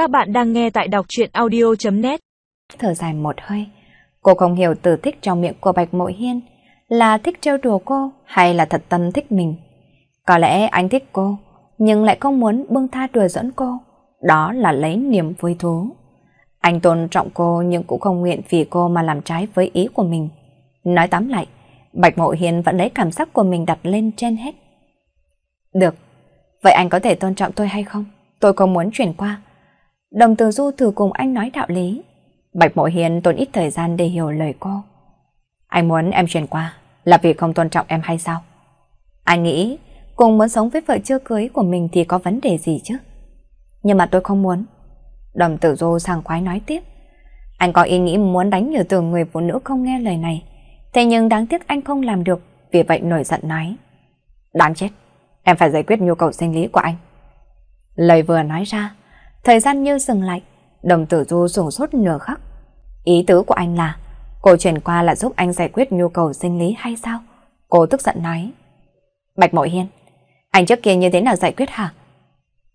Các bạn đang nghe tại đọc truyện audio.net Thở dài một hơi, cô không hiểu từ thích trong miệng của Bạch Mội Hiên là thích trêu đùa cô hay là thật tâm thích mình. Có lẽ anh thích cô, nhưng lại không muốn bưng tha đùa dẫn cô. Đó là lấy niềm vui thú. Anh tôn trọng cô nhưng cũng không nguyện vì cô mà làm trái với ý của mình. Nói tóm lại, Bạch Mộ Hiên vẫn lấy cảm giác của mình đặt lên trên hết. Được, vậy anh có thể tôn trọng tôi hay không? Tôi không muốn chuyển qua. Đồng từ du thử cùng anh nói đạo lý. Bạch Mộ hiền tốn ít thời gian để hiểu lời cô. Anh muốn em chuyển qua là vì không tôn trọng em hay sao? Anh nghĩ cùng muốn sống với vợ chưa cưới của mình thì có vấn đề gì chứ? Nhưng mà tôi không muốn. Đồng tử du sàng khoái nói tiếp. Anh có ý nghĩ muốn đánh nhờ từ người phụ nữ không nghe lời này. Thế nhưng đáng tiếc anh không làm được, vì vậy nổi giận nói. Đáng chết, em phải giải quyết nhu cầu sinh lý của anh. Lời vừa nói ra, thời gian như dừng lại, đồng tử du sùng sốt nửa khắc. Ý tứ của anh là, cô chuyển qua là giúp anh giải quyết nhu cầu sinh lý hay sao? Cô tức giận nói. Bạch Mội Hiên, anh trước kia như thế nào giải quyết hả?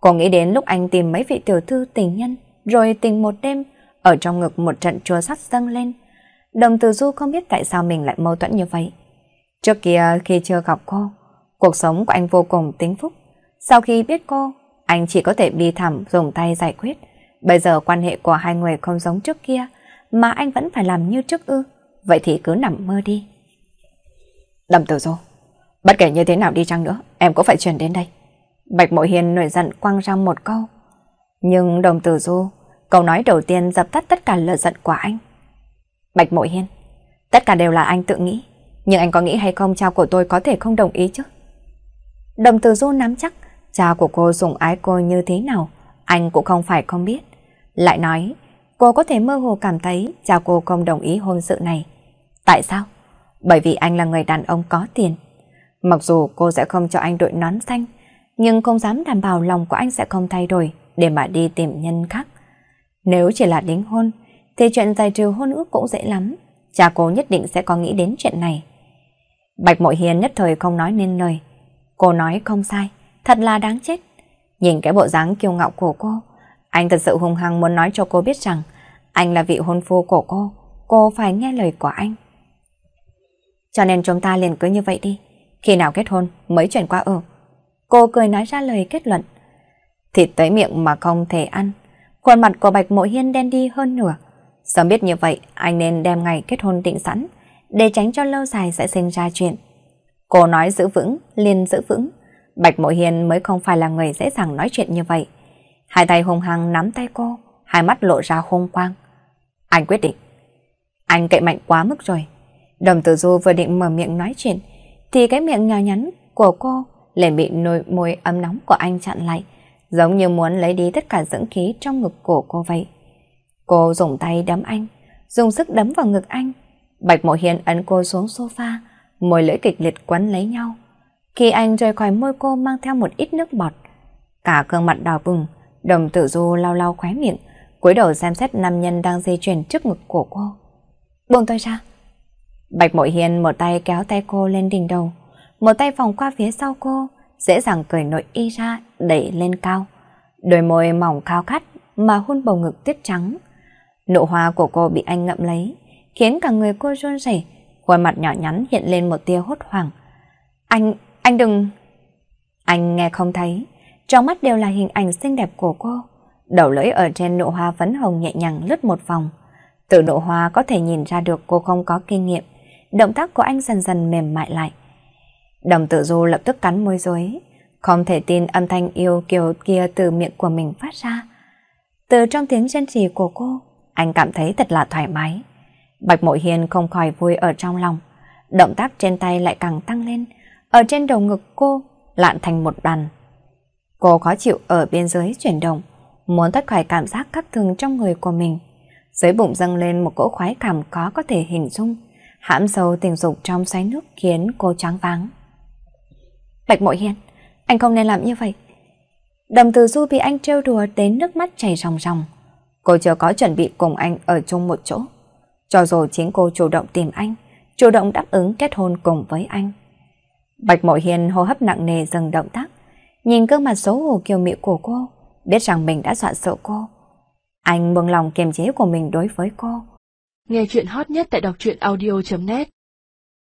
Cô nghĩ đến lúc anh tìm mấy vị tiểu thư tình nhân, rồi tình một đêm, ở trong ngực một trận chua sắt dâng lên. Đồng Tử Du không biết tại sao mình lại mâu thuẫn như vậy. Trước kia khi chưa gặp cô, cuộc sống của anh vô cùng tính phúc. Sau khi biết cô, anh chỉ có thể bi thảm dùng tay giải quyết. Bây giờ quan hệ của hai người không giống trước kia, mà anh vẫn phải làm như trước ư. Vậy thì cứ nằm mơ đi. Đồng Tử Du, bất kể như thế nào đi chăng nữa, em cũng phải chuyển đến đây. Bạch Mộ Hiền nổi giận quăng ra một câu. Nhưng đồng tử du, câu nói đầu tiên dập tắt tất cả lửa giận của anh. Bạch Mộ Hiên, tất cả đều là anh tự nghĩ, nhưng anh có nghĩ hay không cha của tôi có thể không đồng ý chứ? Đồng tử du nắm chắc cha của cô dùng ái cô như thế nào, anh cũng không phải không biết. Lại nói, cô có thể mơ hồ cảm thấy cha cô không đồng ý hôn sự này. Tại sao? Bởi vì anh là người đàn ông có tiền. Mặc dù cô sẽ không cho anh đội nón xanh, nhưng không dám đảm bảo lòng của anh sẽ không thay đổi để mà đi tìm nhân khác. Nếu chỉ là đính hôn, thì chuyện giải trừ hôn ước cũng dễ lắm. Cha cô nhất định sẽ có nghĩ đến chuyện này. Bạch Mội Hiền nhất thời không nói nên lời. Cô nói không sai, thật là đáng chết. Nhìn cái bộ dáng kiêu ngạo của cô, anh thật sự hung hăng muốn nói cho cô biết rằng anh là vị hôn phu của cô, cô phải nghe lời của anh. Cho nên chúng ta liền cứ như vậy đi, khi nào kết hôn mới chuyển qua ở. Cô cười nói ra lời kết luận. Thịt tới miệng mà không thể ăn. Khuôn mặt của Bạch Mộ Hiên đen đi hơn nửa. Sớm biết như vậy, anh nên đem ngày kết hôn định sẵn, để tránh cho lâu dài sẽ sinh ra chuyện. Cô nói giữ vững, liền giữ vững. Bạch Mộ Hiền mới không phải là người dễ dàng nói chuyện như vậy. Hai tay hùng hăng nắm tay cô, hai mắt lộ ra hung quang. Anh quyết định. Anh cậy mạnh quá mức rồi. Đồng tử du vừa định mở miệng nói chuyện, thì cái miệng nhỏ nhắn của cô liền bị nồi môi ấm nóng của anh chặn lại, giống như muốn lấy đi tất cả dưỡng khí trong ngực của cô vậy. Cô dùng tay đấm anh, dùng sức đấm vào ngực anh. Bạch Mộ Hiền ấn cô xuống sofa, môi lưỡi kịch liệt quấn lấy nhau. Khi anh rời khỏi môi cô mang theo một ít nước bọt, cả gương mặt đỏ bừng, đồng tử du lau lau khóe miệng, cúi đầu xem xét nam nhân đang di chuyển trước ngực của cô. Buông tôi ra. Bạch Mội Hiền một tay kéo tay cô lên đỉnh đầu, một tay vòng qua phía sau cô, dễ dàng cởi nội y ra, đẩy lên cao. Đôi môi mỏng khao khát mà hôn bầu ngực tuyết trắng. Nụ hoa của cô bị anh ngậm lấy, khiến cả người cô run rẩy, khuôn mặt nhỏ nhắn hiện lên một tia hốt hoảng. Anh, anh đừng... Anh nghe không thấy, trong mắt đều là hình ảnh xinh đẹp của cô. Đầu lưỡi ở trên nụ hoa phấn hồng nhẹ nhàng lướt một vòng. Từ nụ hoa có thể nhìn ra được cô không có kinh nghiệm. Động tác của anh dần dần mềm mại lại. Đồng tử du lập tức cắn môi dối, không thể tin âm thanh yêu kiều kia từ miệng của mình phát ra. Từ trong tiếng chân trì của cô, anh cảm thấy thật là thoải mái. Bạch Mội Hiền không khỏi vui ở trong lòng. Động tác trên tay lại càng tăng lên, ở trên đầu ngực cô lạn thành một đoàn. Cô khó chịu ở bên dưới chuyển động, muốn thoát khỏi cảm giác khắc thường trong người của mình. Dưới bụng dâng lên một cỗ khoái cảm có có thể hình dung, hãm sâu tình dục trong xoáy nước khiến cô choáng váng. Bạch Mội Hiên, anh không nên làm như vậy. Đồng từ du bị anh trêu đùa đến nước mắt chảy ròng ròng. Cô chưa có chuẩn bị cùng anh ở chung một chỗ. Cho dù chính cô chủ động tìm anh, chủ động đáp ứng kết hôn cùng với anh. Bạch Mộ Hiền hô hấp nặng nề dừng động tác, nhìn gương mặt xấu hổ kiều mị của cô, biết rằng mình đã dọa sợ cô. Anh buông lòng kiềm chế của mình đối với cô. Nghe chuyện hot nhất tại đọc truyện audio.net